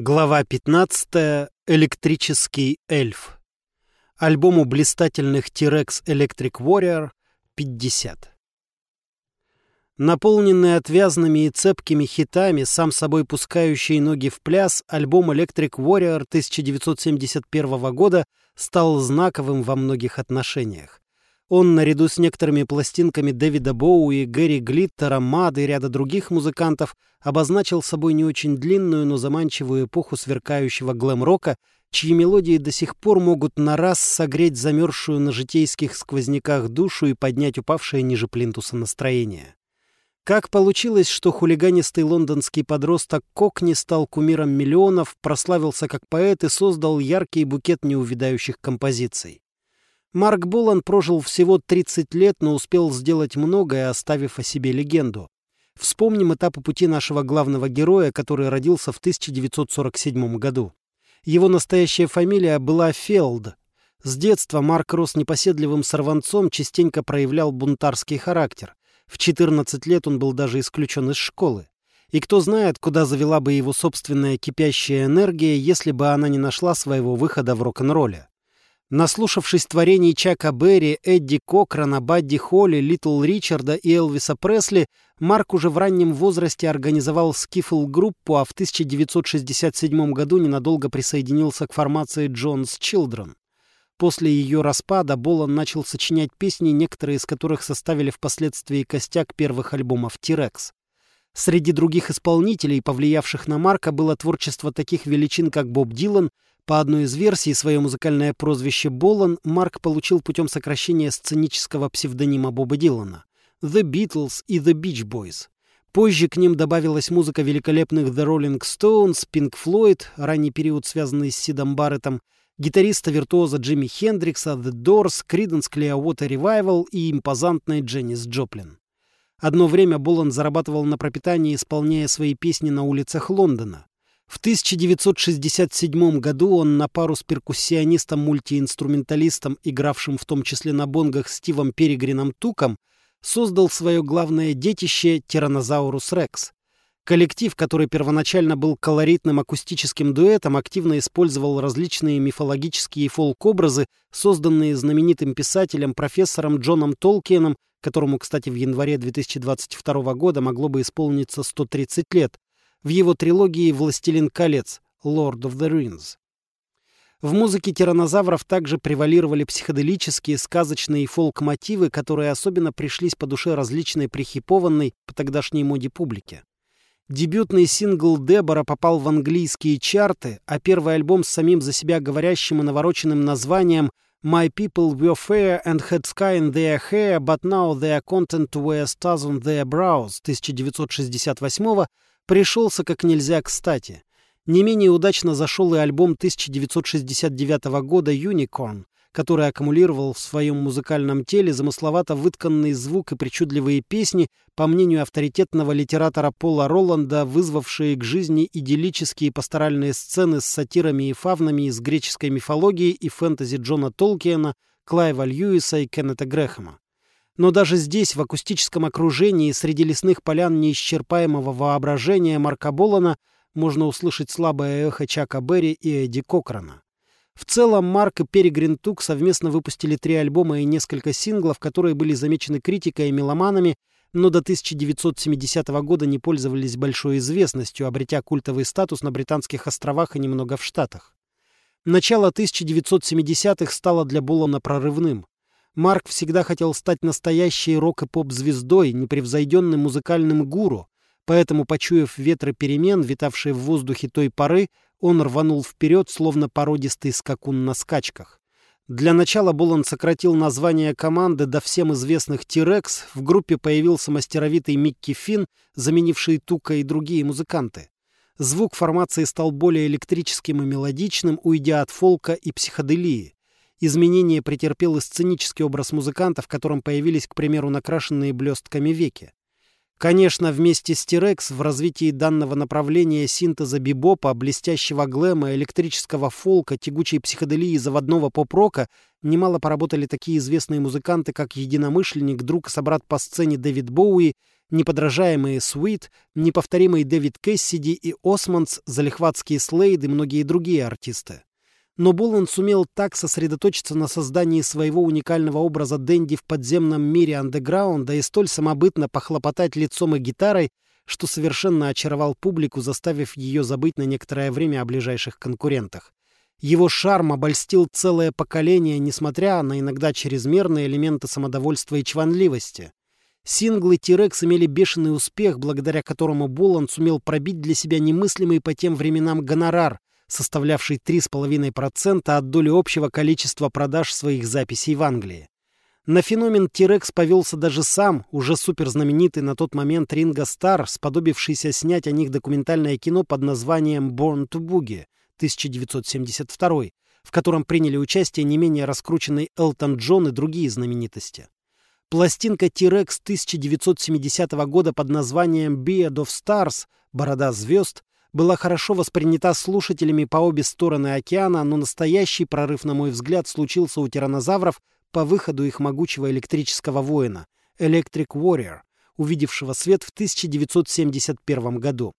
Глава 15. Электрический эльф. Альбому блистательных T-Rex Electric Warrior 50. Наполненный отвязными и цепкими хитами, сам собой пускающий ноги в пляс, альбом Electric Warrior 1971 года стал знаковым во многих отношениях. Он, наряду с некоторыми пластинками Дэвида Боуи, Гэри Глиттера, Мады и ряда других музыкантов, обозначил собой не очень длинную, но заманчивую эпоху сверкающего глэм-рока, чьи мелодии до сих пор могут на раз согреть замерзшую на житейских сквозняках душу и поднять упавшее ниже плинтуса настроение. Как получилось, что хулиганистый лондонский подросток Кокни стал кумиром миллионов, прославился как поэт и создал яркий букет неувидающих композиций? Марк Болан прожил всего 30 лет, но успел сделать многое, оставив о себе легенду. Вспомним этапы пути нашего главного героя, который родился в 1947 году. Его настоящая фамилия была Фелд. С детства Марк рос непоседливым сорванцом, частенько проявлял бунтарский характер. В 14 лет он был даже исключен из школы. И кто знает, куда завела бы его собственная кипящая энергия, если бы она не нашла своего выхода в рок-н-ролле. Наслушавшись творений Чака Берри, Эдди Кокрана, Бадди Холли, Литл Ричарда и Элвиса Пресли, Марк уже в раннем возрасте организовал скифл-группу, а в 1967 году ненадолго присоединился к формации Джонс Children. После ее распада Болан начал сочинять песни, некоторые из которых составили впоследствии костяк первых альбомов T-Rex. Среди других исполнителей, повлиявших на Марка, было творчество таких величин, как Боб Дилан, по одной из версий, свое музыкальное прозвище Болан Марк получил путем сокращения сценического псевдонима Боба Дилана — The Beatles и The Beach Boys. Позже к ним добавилась музыка великолепных The Rolling Stones, Pink Floyd, ранний период, связанный с Сидом Барреттом, гитариста-виртуоза Джимми Хендрикса, The Doors, Creedence Clearwater Revival и импозантной Дженнис Джоплин. Одно время Болан зарабатывал на пропитании, исполняя свои песни на улицах Лондона. В 1967 году он на пару с перкуссионистом-мультиинструменталистом, игравшим в том числе на бонгах Стивом Перегрином Туком, создал свое главное детище Тиранозаурус Рекс. Коллектив, который первоначально был колоритным акустическим дуэтом, активно использовал различные мифологические фолк-образы, созданные знаменитым писателем профессором Джоном Толкиеном, которому, кстати, в январе 2022 года могло бы исполниться 130 лет, в его трилогии «Властелин колец» «Lord of the Rings». В музыке тиранозавров также превалировали психоделические, сказочные фолк-мотивы, которые особенно пришлись по душе различной прихипованной по тогдашней моде публике. Дебютный сингл Дебора попал в английские чарты, а первый альбом с самим за себя говорящим и навороченным названием «My people were fair and had sky in their hair, but now they are content to wear stars on their brows» 1968 пришелся как нельзя кстати. Не менее удачно зашел и альбом 1969 года «Unicorn», который аккумулировал в своем музыкальном теле замысловато вытканный звук и причудливые песни, по мнению авторитетного литератора Пола Роланда, вызвавшие к жизни идиллические пасторальные сцены с сатирами и фавнами из греческой мифологии и фэнтези Джона Толкиена, Клайва Льюиса и Кеннета Грэхэма. Но даже здесь, в акустическом окружении, среди лесных полян неисчерпаемого воображения Марка Болана, можно услышать слабое эхо Чака Берри и Эдди Кокрана. В целом, Марк и Перегрин Тук совместно выпустили три альбома и несколько синглов, которые были замечены критикой и меломанами, но до 1970 года не пользовались большой известностью, обретя культовый статус на Британских островах и немного в Штатах. Начало 1970-х стало для Болана прорывным. Марк всегда хотел стать настоящей рок- и поп-звездой, непревзойденным музыкальным гуру, поэтому, почуяв ветры перемен, витавшие в воздухе той поры, он рванул вперед, словно породистый скакун на скачках. Для начала Болан сократил название команды до всем известных T-Rex, в группе появился мастеровитый Микки Финн, заменивший Тука и другие музыканты. Звук формации стал более электрическим и мелодичным, уйдя от фолка и психоделии. Изменения претерпел и сценический образ музыканта, в котором появились, к примеру, накрашенные блестками веки. Конечно, вместе с Тирекс в развитии данного направления синтеза бибопа, блестящего глэма, электрического фолка, тягучей психоделии заводного поп-рока немало поработали такие известные музыканты, как единомышленник, друг и собрат по сцене Дэвид Боуи, неподражаемые Суит, неповторимый Дэвид Кэссиди и Османс, залихватские Слейд и многие другие артисты. Но Булан сумел так сосредоточиться на создании своего уникального образа Дэнди в подземном мире андеграунда и столь самобытно похлопотать лицом и гитарой, что совершенно очаровал публику, заставив ее забыть на некоторое время о ближайших конкурентах. Его шарм обольстил целое поколение, несмотря на иногда чрезмерные элементы самодовольства и чванливости. Синглы T-Rex имели бешеный успех, благодаря которому Боланд сумел пробить для себя немыслимый по тем временам гонорар, составлявший 3,5% от доли общего количества продаж своих записей в Англии. На феномен T-Rex повелся даже сам, уже суперзнаменитый на тот момент Ринго Стар, сподобившийся снять о них документальное кино под названием «Born to Boogie» 1972, в котором приняли участие не менее раскрученный Элтон Джон и другие знаменитости. Пластинка T-Rex 1970 года под названием «Beard of Stars» «Борода звезд» была хорошо воспринята слушателями по обе стороны океана, но настоящий прорыв, на мой взгляд, случился у тиранозавров по выходу их могучего электрического воина Electric Warrior, увидевшего свет в 1971 году.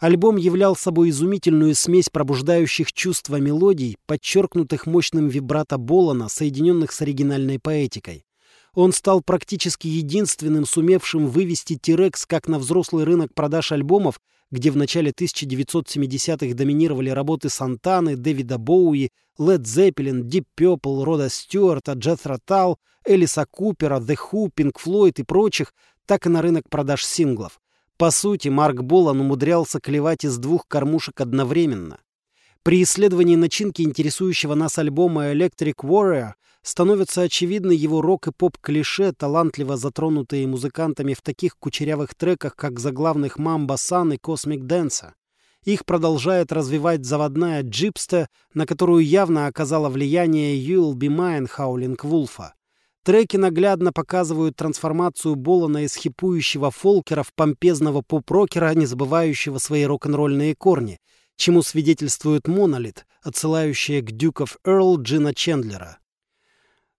Альбом являл собой изумительную смесь пробуждающих чувства мелодий, подчеркнутых мощным вибрато Болана, соединенных с оригинальной поэтикой. Он стал практически единственным сумевшим вывести T-Rex как на взрослый рынок продаж альбомов, где в начале 1970-х доминировали работы Сантаны, Дэвида Боуи, Лед Зеппелин, Дип Пепл, Рода Стюарта, Джethro Тал, Элиса Купера, The Who, Pink Floyd и прочих, так и на рынок продаж синглов. По сути, Марк Болан умудрялся клевать из двух кормушек одновременно. При исследовании начинки интересующего нас альбома Electric Warrior становятся очевидны его рок- и поп-клише, талантливо затронутые музыкантами в таких кучерявых треках, как заглавных «Mambo Sun» и «Cosmic Dancer». Их продолжает развивать заводная «Jeepster», на которую явно оказало влияние «You'll Be Mine» Хаулинг Вулфа. Треки наглядно показывают трансформацию Болана из хипующего фолкера в помпезного поп-рокера, не забывающего свои рок-н-ролльные корни — чему свидетельствует «Monolith», отсылающая к «Duke of Earl» Джина Чендлера.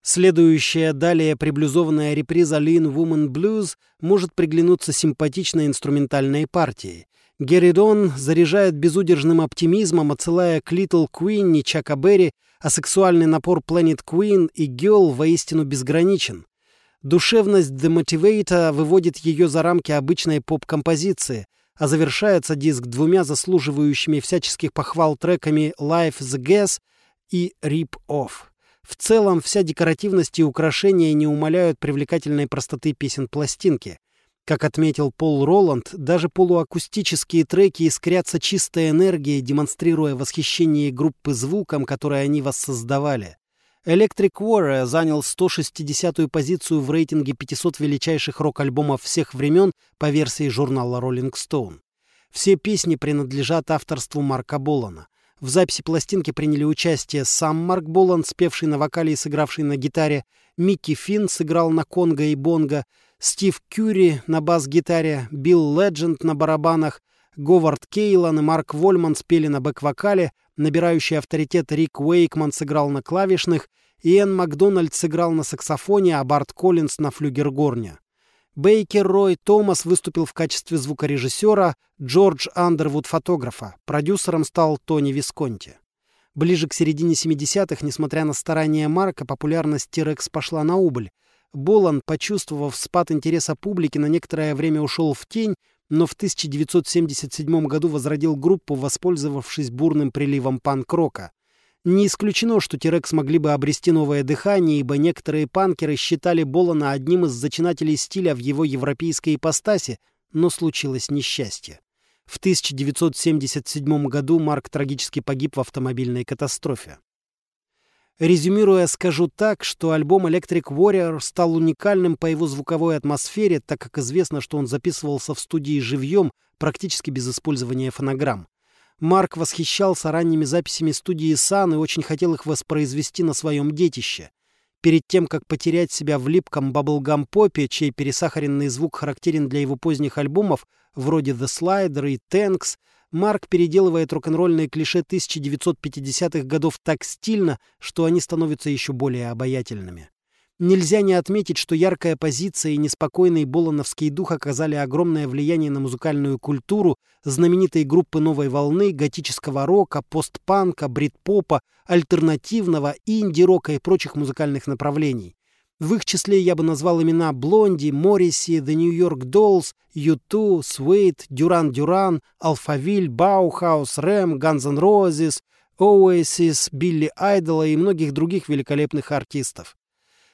Следующая далее приблюзованная реприза Lean Woman Blues может приглянуться симпатичной инструментальной партией. Герри Дон заряжает безудержным оптимизмом, отсылая к Little Queen и Чака Берри, а сексуальный напор Planet Queen и Girl воистину безграничен. Душевность The Motivator выводит ее за рамки обычной поп-композиции — а завершается диск двумя заслуживающими всяческих похвал треками «Life the Gas» и «Rip Off». В целом, вся декоративность и украшения не умаляют привлекательной простоты песен пластинки. Как отметил Пол Роланд, даже полуакустические треки искрятся чистой энергией, демонстрируя восхищение группы звуком, который они воссоздавали. Electric Warrior занял 160-ю позицию в рейтинге 500 величайших рок-альбомов всех времен по версии журнала Rolling Stone. Все песни принадлежат авторству Марка Болана. В записи пластинки приняли участие сам Марк Болан, спевший на вокале и сыгравший на гитаре, Микки Финн сыграл на конго и бонго, Стив Кюри на бас-гитаре, Билл Ледженд на барабанах, Говард Кейлан и Марк Вольман спели на бэк-вокале, набирающий авторитет Рик Уэйкман сыграл на клавишных, Иэн Макдональд сыграл на саксофоне, а Барт Коллинз на флюгергорне. Бейкер Рой Томас выступил в качестве звукорежиссера, Джордж Андервуд — фотографа. Продюсером стал Тони Висконти. Ближе к середине 70-х, несмотря на старания Марка, популярность T-Rex пошла на убыль. Болан, почувствовав спад интереса публики, на некоторое время ушел в тень, но в 1977 году возродил группу, воспользовавшись бурным приливом панк-рока. Не исключено, что Тирекс могли бы обрести новое дыхание, ибо некоторые панкеры считали Болана одним из зачинателей стиля в его европейской ипостаси, но случилось несчастье. В 1977 году Марк трагически погиб в автомобильной катастрофе. Резюмируя, скажу так, что альбом Electric Warrior стал уникальным по его звуковой атмосфере, так как известно, что он записывался в студии живьем, практически без использования фонограмм. Марк восхищался ранними записями студии Сан и очень хотел их воспроизвести на своем детище. Перед тем, как потерять себя в липком баблгам-попе, чей пересахаренный звук характерен для его поздних альбомов, вроде The Slider и Tanks, Марк переделывает рок-н-ролльные клише 1950-х годов так стильно, что они становятся еще более обаятельными. Нельзя не отметить, что яркая позиция и неспокойный болоновский дух оказали огромное влияние на музыкальную культуру знаменитой группы новой волны, готического рока, постпанка, брит-попа, альтернативного, инди-рока и прочих музыкальных направлений. В их числе я бы назвал имена Блонди, Морриси, The New York Dolls, U2, Suede, Дюран Дюран, Алфавиль, Баухаус, Рэм, Guns N' Roses, Oasis, Билли Айдола и многих других великолепных артистов.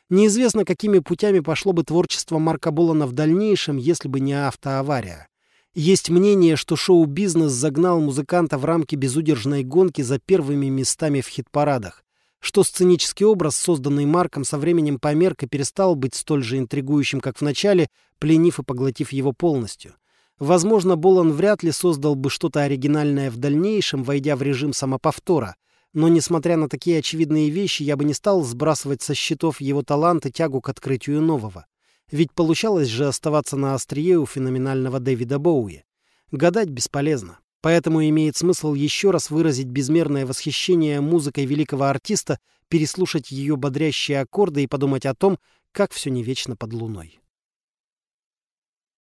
Неизвестно, какими путями пошло бы творчество Марка Болана в дальнейшем, если бы не автоавария. Есть мнение, что шоу-бизнес загнал музыканта в рамки безудержной гонки за первыми местами в хит-парадах, что сценический образ, созданный Марком, со временем померк и перестал быть столь же интригующим, как в начале, пленив и поглотив его полностью. Возможно, Болан вряд ли создал бы что-то оригинальное в дальнейшем, войдя в режим самоповтора — но, несмотря на такие очевидные вещи, я бы не стал сбрасывать со счетов его талант и тягу к открытию нового. Ведь получалось же оставаться на острие у феноменального Дэвида Боуи. Гадать бесполезно. Поэтому имеет смысл еще раз выразить безмерное восхищение музыкой великого артиста, переслушать ее бодрящие аккорды и подумать о том, как все не вечно под луной.